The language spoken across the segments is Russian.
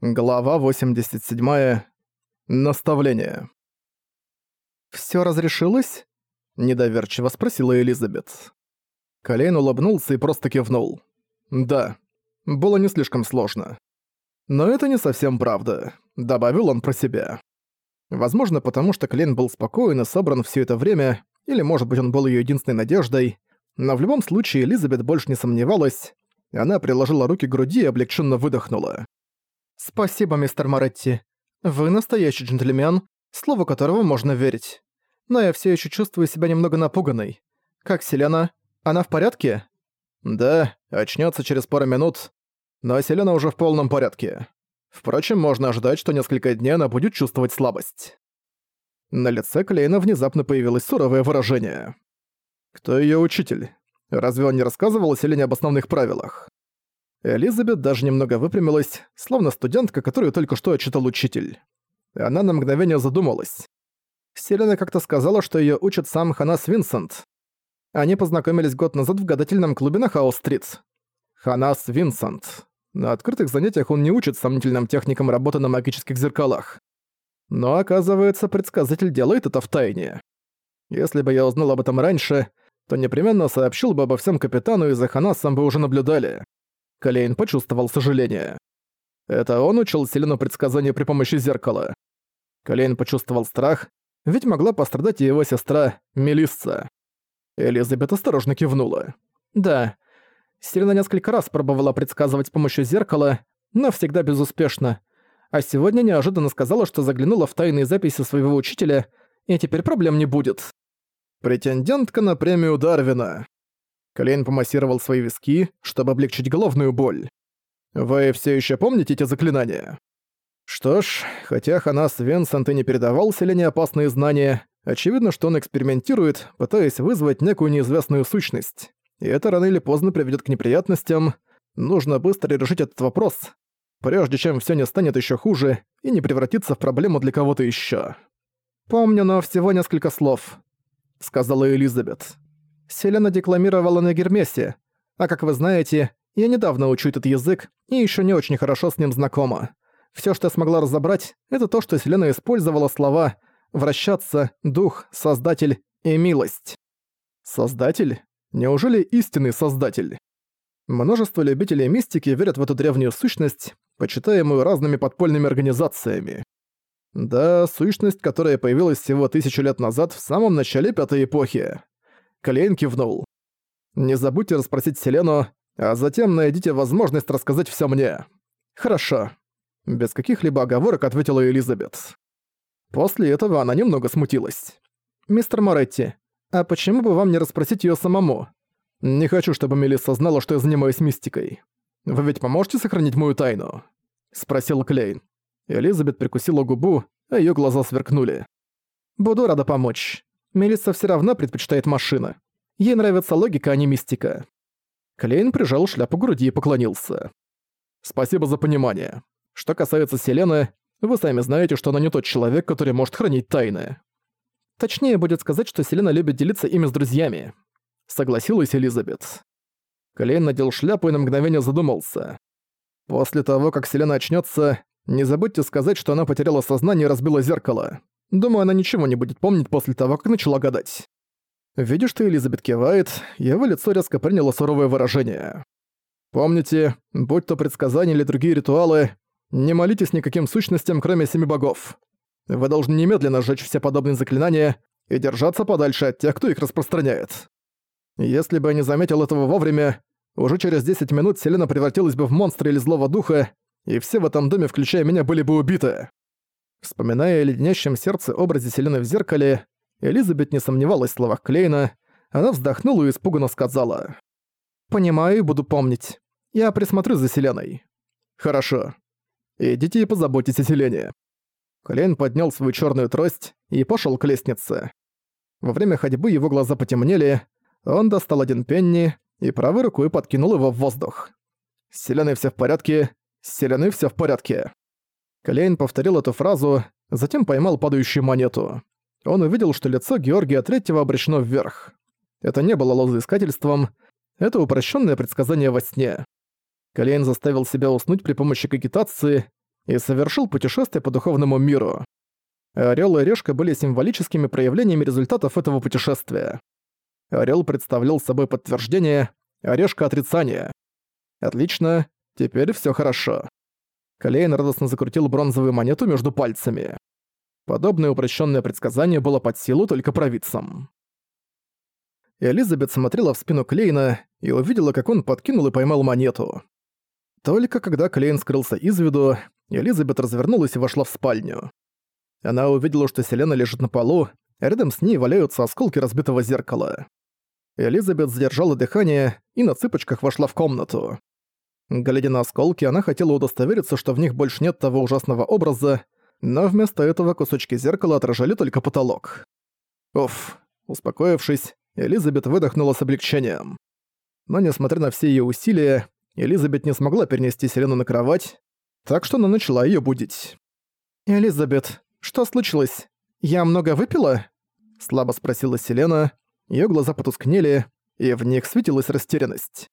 Глава 87. Наставление. «Всё разрешилось?» – недоверчиво спросила Элизабет. Колейн улыбнулся и просто кивнул. «Да, было не слишком сложно. Но это не совсем правда», – добавил он про себя. Возможно, потому что Колейн был спокоен и собран всё это время, или, может быть, он был её единственной надеждой, но в любом случае Элизабет больше не сомневалась, она приложила руки к груди и облегченно выдохнула. «Спасибо, мистер Моретти. Вы настоящий джентльмен, слову которого можно верить. Но я все еще чувствую себя немного напуганной. Как Селена? Она в порядке?» «Да, очнется через пару минут. Но Селена уже в полном порядке. Впрочем, можно ожидать, что несколько дней она будет чувствовать слабость». На лице Клейна внезапно появилось суровое выражение. «Кто ее учитель? Разве он не рассказывал Селене об основных правилах?» Элизабет даже немного выпрямилась, словно студентка, которую только что отчитал учитель. Она на мгновение задумалась. Селена как-то сказала, что её учит сам Ханас Винсент. Они познакомились год назад в гадательном клубе на Хаус-стрит. Ханас Винсент. На открытых занятиях он не учит сомнительным техникам работы на магических зеркалах. Но оказывается, предсказатель делает это в тайне. Если бы я узнал об этом раньше, то непременно сообщил бы обо всем капитану и за Ханасом бы уже наблюдали. Калейн почувствовал сожаление. Это он учил Селену предсказания при помощи зеркала. Калейн почувствовал страх, ведь могла пострадать и его сестра Мелисса. Элизабет осторожно кивнула. Да, Селена несколько раз пробовала предсказывать с помощью зеркала, но всегда безуспешно. А сегодня неожиданно сказала, что заглянула в тайные записи своего учителя, и теперь проблем не будет. Претендентка на премию Дарвина. Колейн помассировал свои виски, чтобы облегчить головную боль. «Вы все еще помните эти заклинания?» Что ж, хотя Ханас Венсент и не передавал Селене опасные знания, очевидно, что он экспериментирует, пытаясь вызвать некую неизвестную сущность. И это рано или поздно приведет к неприятностям. Нужно быстро решить этот вопрос, прежде чем все не станет еще хуже и не превратится в проблему для кого-то еще. «Помню, но всего несколько слов», — сказала Элизабет. Селена декламировала на Гермесе, а как вы знаете, я недавно учу этот язык и еще не очень хорошо с ним знакома. Все, что я смогла разобрать, это то, что Селена использовала слова «вращаться», «дух», «создатель» и «милость». Создатель? Неужели истинный создатель? Множество любителей мистики верят в эту древнюю сущность, почитаемую разными подпольными организациями. Да, сущность, которая появилась всего тысячу лет назад в самом начале Пятой Эпохи. Клейн кивнул. «Не забудьте расспросить Селену, а затем найдите возможность рассказать всё мне». «Хорошо». Без каких-либо оговорок ответила Элизабет. После этого она немного смутилась. «Мистер Моретти, а почему бы вам не расспросить её самому? Не хочу, чтобы Мелисса знала, что я занимаюсь мистикой. Вы ведь поможете сохранить мою тайну?» Спросил Клейн. Элизабет прикусила губу, а её глаза сверкнули. «Буду рада помочь. Мелисса все равно предпочитает машины. Ей нравится логика, а не мистика. Клейн прижал шляпу к груди и поклонился. «Спасибо за понимание. Что касается Селены, вы сами знаете, что она не тот человек, который может хранить тайны. Точнее будет сказать, что Селена любит делиться ими с друзьями», — согласилась Элизабет. Клейн надел шляпу и на мгновение задумался. «После того, как Селена очнется, не забудьте сказать, что она потеряла сознание и разбила зеркало. Думаю, она ничего не будет помнить после того, как начала гадать. Видя, что Элизабет кивает, его лицо резко приняло суровое выражение. Помните, будь то предсказания или другие ритуалы, не молитесь никаким сущностям, кроме семи богов. Вы должны немедленно сжечь все подобные заклинания и держаться подальше от тех, кто их распространяет. Если бы я не заметил этого вовремя, уже через 10 минут Селена превратилась бы в монстра или злого духа, и все в этом доме, включая меня, были бы убиты. Вспоминая о леденящем сердце образе Селены в зеркале, Элизабет не сомневалась в словах Клейна, она вздохнула и испуганно сказала. «Понимаю и буду помнить. Я присмотрю за Селеной». «Хорошо. Идите и позаботьтесь о Селене». Клейн поднял свою черную трость и пошел к лестнице. Во время ходьбы его глаза потемнели, он достал один пенни и правой рукой подкинул его в воздух. «С Селеной всё в порядке, с Селеной всё в порядке». Клейн повторил эту фразу, затем поймал падающую монету. Он увидел, что лицо Георгия Третьего обращено вверх. Это не было лозоискательством, это упрощенное предсказание во сне. Клейн заставил себя уснуть при помощи кагитации и совершил путешествие по духовному миру. Орел и Решка были символическими проявлениями результатов этого путешествия. Орел представлял собой подтверждение, а Решка — отрицание. Отлично, теперь все хорошо. Калейн радостно закрутил бронзовую монету между пальцами. Подобное упрощенное предсказание было под силу только провидцам. Элизабет смотрела в спину Клейна и увидела, как он подкинул и поймал монету. Только когда Клейн скрылся из виду, Элизабет развернулась и вошла в спальню. Она увидела, что Селена лежит на полу, рядом с ней валяются осколки разбитого зеркала. Элизабет задержала дыхание и на цыпочках вошла в комнату. Глядя на осколки, она хотела удостовериться, что в них больше нет того ужасного образа, но вместо этого кусочки зеркала отражали только потолок. Уф, успокоившись, Элизабет выдохнула с облегчением. Но несмотря на все ее усилия, Элизабет не смогла перенести Селену на кровать, так что она начала ее будить. «Элизабет, что случилось? Я много выпила?» Слабо спросила Селена, ее глаза потускнели, и в них светилась растерянность.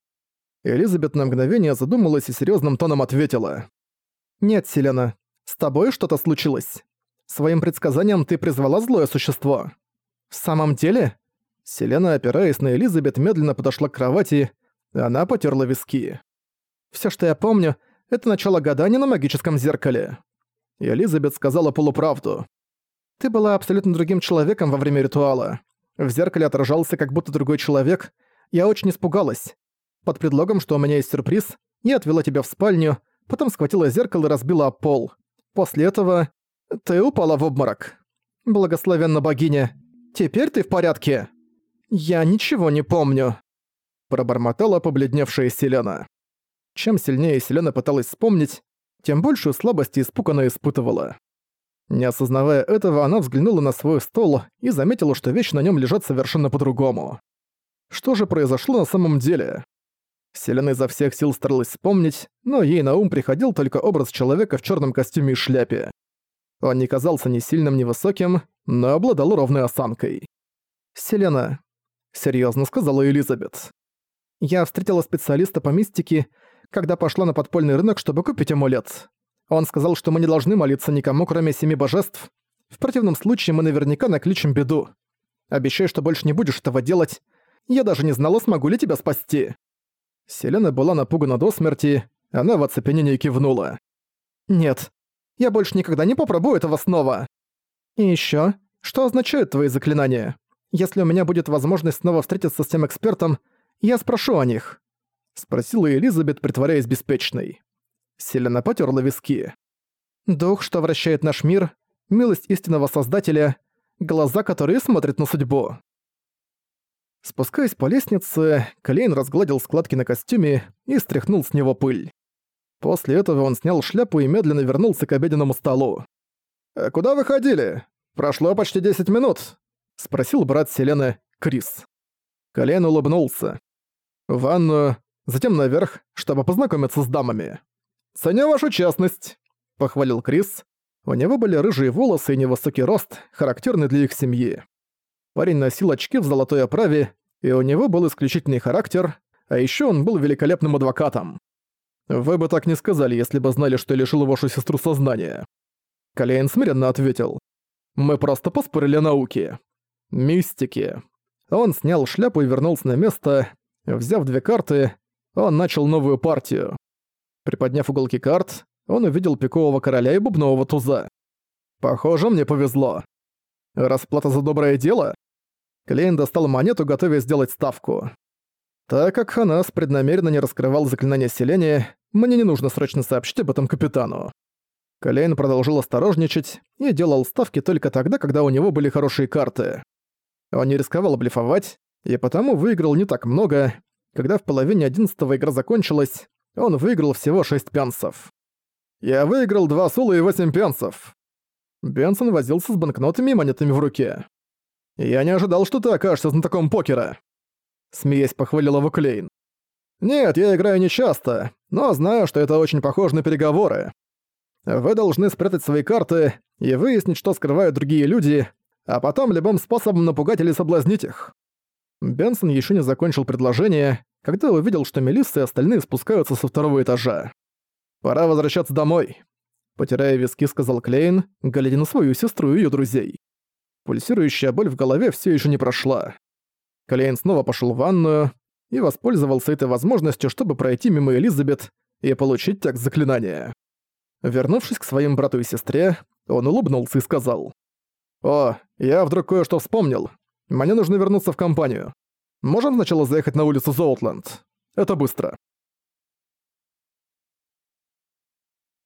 Элизабет на мгновение задумалась и серьезным тоном ответила. «Нет, Селена, с тобой что-то случилось. Своим предсказанием ты призвала злое существо». «В самом деле?» Селена, опираясь на Элизабет, медленно подошла к кровати, она потерла виски. Все, что я помню, это начало гадания на магическом зеркале. И Элизабет сказала полуправду. Ты была абсолютно другим человеком во время ритуала. В зеркале отражался как будто другой человек. Я очень испугалась. Под предлогом, что у меня есть сюрприз, я отвела тебя в спальню, потом схватила зеркало и разбила пол. После этого ты упала в обморок. Благословенна богиня. Теперь ты в порядке. Я ничего не помню. Пробормотала побледневшая Селена. Чем сильнее Селена пыталась вспомнить, тем большую слабость и испуг она испытывала. Не осознавая этого, она взглянула на свой стол и заметила, что вещи на нем лежат совершенно по-другому. Что же произошло на самом деле? Селена изо всех сил старалась вспомнить, но ей на ум приходил только образ человека в черном костюме и шляпе. Он не казался ни сильным, ни высоким, но обладал ровной осанкой. «Селена», — серьезно сказала Элизабет. «Я встретила специалиста по мистике, когда пошла на подпольный рынок, чтобы купить амулет. Он сказал, что мы не должны молиться никому, кроме семи божеств. В противном случае мы наверняка накличем беду. Обещай, что больше не будешь этого делать. Я даже не знала, смогу ли тебя спасти». Селена была напугана до смерти, она в оцепенении кивнула. «Нет, я больше никогда не попробую этого снова. И ещё, что означают твои заклинания? Если у меня будет возможность снова встретиться с тем экспертом, я спрошу о них. Спросила Элизабет, притворяясь беспечной. Селена потерла виски. «Дух, что вращает наш мир, милость истинного Создателя, глаза, которые смотрят на судьбу». Спускаясь по лестнице, Клейн разгладил складки на костюме и стряхнул с него пыль. После этого он снял шляпу и медленно вернулся к обеденному столу. «Э, «Куда вы ходили? Прошло почти 10 минут», — спросил брат Селены, Крис. Клейн улыбнулся. «В ванную, затем наверх, чтобы познакомиться с дамами. «Ценю вашу честность», — похвалил Крис. У него были рыжие волосы и невысокий рост, характерный для их семьи. Парень носил очки в золотой оправе, и у него был исключительный характер, а еще он был великолепным адвокатом. «Вы бы так не сказали, если бы знали, что лишил вашу сестру сознания». Калейн смиренно ответил. «Мы просто поспорили о науке. Мистики». Он снял шляпу и вернулся на место. Взяв две карты, он начал новую партию. Приподняв уголки карт, он увидел пикового короля и бубнового туза. «Похоже, мне повезло. Расплата за доброе дело?» Клейн достал монету, готовясь сделать ставку. Так как Ханас преднамеренно не раскрывал заклинание селения, мне не нужно срочно сообщить об этом капитану. Клейн продолжил осторожничать и делал ставки только тогда, когда у него были хорошие карты. Он не рисковал блефовать, и потому выиграл не так много. Когда в половине одиннадцатого игра закончилась, он выиграл всего 6 пенсов. Я выиграл 2 сула и 8 пенсов. Бенсон возился с банкнотами и монетами в руке. «Я не ожидал, что ты окажешься знатоком покера», — смеясь похвалил его Клейн. «Нет, я играю нечасто, но знаю, что это очень похоже на переговоры. Вы должны спрятать свои карты и выяснить, что скрывают другие люди, а потом любым способом напугать или соблазнить их». Бенсон еще не закончил предложение, когда увидел, что Мелисса и остальные спускаются со второго этажа. «Пора возвращаться домой». Потирая виски, сказал Клейн, глядя на свою сестру и её друзей. Пульсирующая боль в голове всё ещё не прошла. Клейн снова пошёл в ванную и воспользовался этой возможностью, чтобы пройти мимо Элизабет и получить текст заклинания. Вернувшись к своим брату и сестре, он улыбнулся и сказал. «О, я вдруг кое-что вспомнил. Мне нужно вернуться в компанию. Можем сначала заехать на улицу Зоутленд? Это быстро».